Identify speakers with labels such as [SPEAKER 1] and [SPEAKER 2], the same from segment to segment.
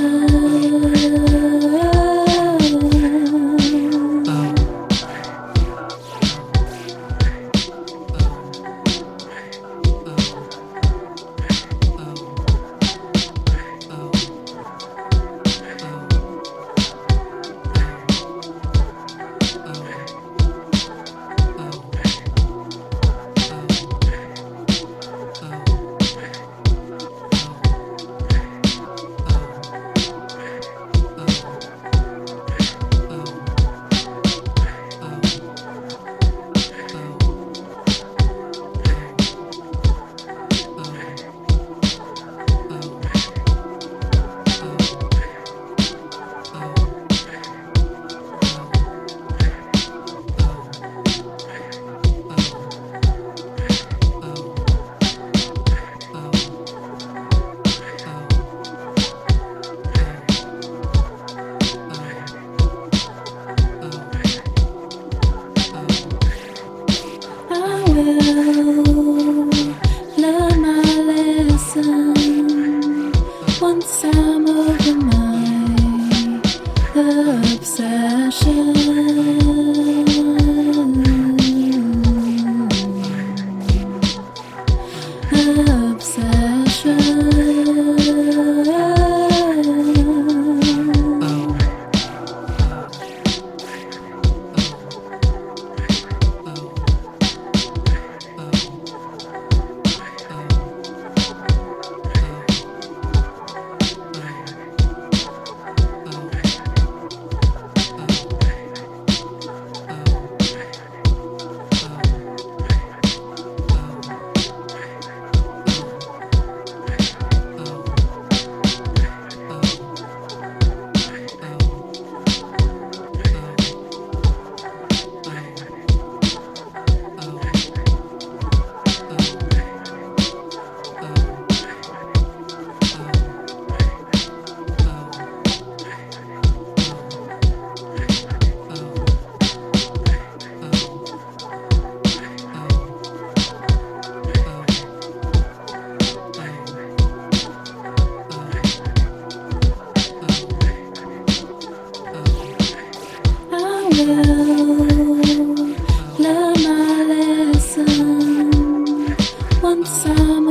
[SPEAKER 1] love. 深 once I'm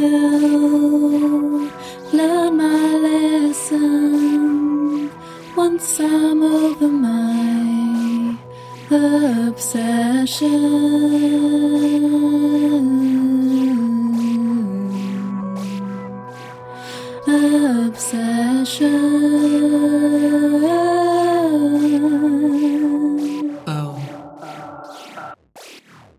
[SPEAKER 1] will learn my lesson once I'm over my obsession. Obsession.